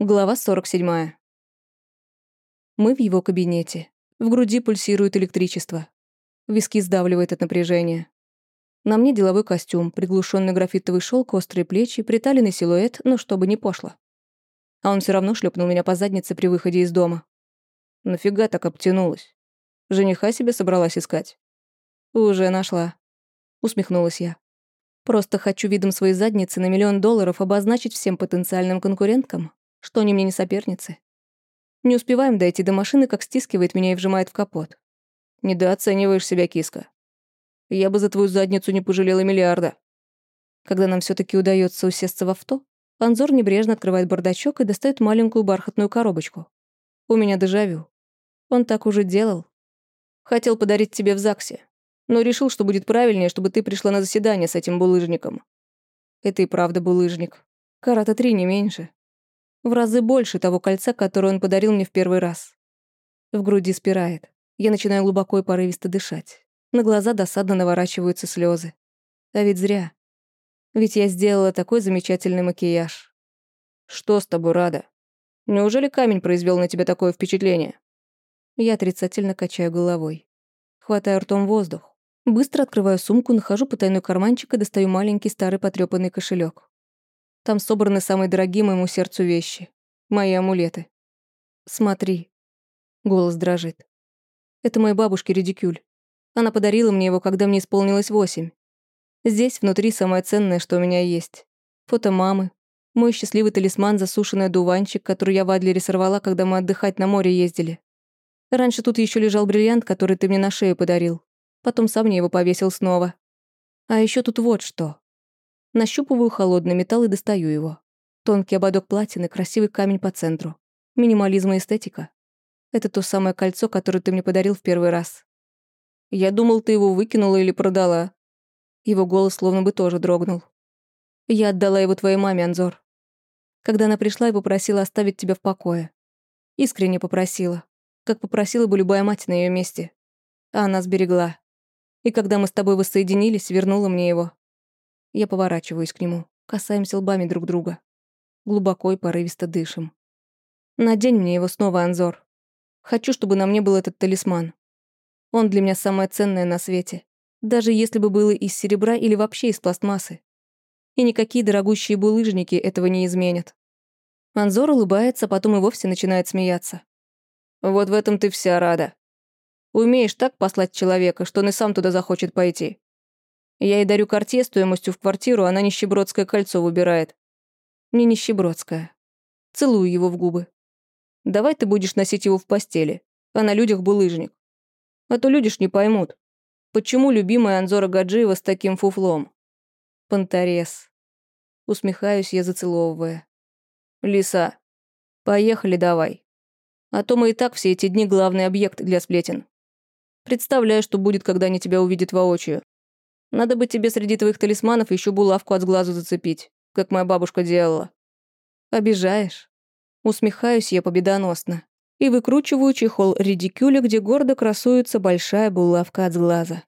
Глава 47. Мы в его кабинете. В груди пульсирует электричество. Виски сдавливает от напряжения. На мне деловой костюм, приглушенный графитовый шелк, острые плечи, приталенный силуэт, но чтобы не пошло. А он все равно шлепнул меня по заднице при выходе из дома. Нафига так обтянулась? Жениха себе собралась искать? Уже нашла. Усмехнулась я. Просто хочу видом своей задницы на миллион долларов обозначить всем потенциальным конкуренткам, что они мне не соперницы. Не успеваем дойти до машины, как стискивает меня и вжимает в капот. Недооцениваешь себя, киска. Я бы за твою задницу не пожалела миллиарда. Когда нам все таки удается усесться в авто, Анзор небрежно открывает бардачок и достает маленькую бархатную коробочку. У меня дежавю. Он так уже делал. Хотел подарить тебе в ЗАГСе, но решил, что будет правильнее, чтобы ты пришла на заседание с этим булыжником. Это и правда булыжник. Карата три не меньше. В разы больше того кольца, которое он подарил мне в первый раз. В груди спирает. Я начинаю глубоко и порывисто дышать. На глаза досадно наворачиваются слезы. А ведь зря. Ведь я сделала такой замечательный макияж. Что с тобой, Рада? Неужели камень произвел на тебя такое впечатление? Я отрицательно качаю головой. Хватаю ртом воздух. Быстро открываю сумку, нахожу потайной карманчик и достаю маленький старый потрёпанный кошелек. Там собраны самые дорогие моему сердцу вещи. Мои амулеты. Смотри. Голос дрожит. Это моей бабушке редикюль. Она подарила мне его, когда мне исполнилось восемь. Здесь внутри самое ценное, что у меня есть. Фото мамы. Мой счастливый талисман, засушенный дуванчик, который я в Адлере сорвала, когда мы отдыхать на море ездили. Раньше тут еще лежал бриллиант, который ты мне на шею подарил. Потом сам мне его повесил снова. А еще тут вот что. Нащупываю холодный металл и достаю его. Тонкий ободок платины, красивый камень по центру. Минимализм и эстетика. Это то самое кольцо, которое ты мне подарил в первый раз. Я думал, ты его выкинула или продала. Его голос словно бы тоже дрогнул. Я отдала его твоей маме, Анзор. Когда она пришла и попросила оставить тебя в покое. Искренне попросила. Как попросила бы любая мать на ее месте. А она сберегла. И когда мы с тобой воссоединились, вернула мне его. Я поворачиваюсь к нему, касаемся лбами друг друга. Глубоко и порывисто дышим. Надень мне его снова, Анзор. Хочу, чтобы на мне был этот талисман. Он для меня самое ценное на свете. Даже если бы было из серебра или вообще из пластмассы. И никакие дорогущие булыжники этого не изменят. Анзор улыбается, потом и вовсе начинает смеяться. Вот в этом ты вся рада. Умеешь так послать человека, что он и сам туда захочет пойти. Я ей дарю картье стоимостью в квартиру, она нищебродское кольцо выбирает. Не нищебродское. Целую его в губы. Давай ты будешь носить его в постели, а на людях булыжник. А то люди ж не поймут, почему любимая Анзора Гаджиева с таким фуфлом. Понторез. Усмехаюсь я, зацеловывая. Лиса, поехали давай. А то мы и так все эти дни главный объект для сплетен. Представляю, что будет, когда они тебя увидят воочию. Надо бы тебе среди твоих талисманов еще булавку от сглазу зацепить, как моя бабушка делала. Обижаешь? Усмехаюсь я победоносно и выкручиваю чехол редикюля, где гордо красуется большая булавка от сглаза.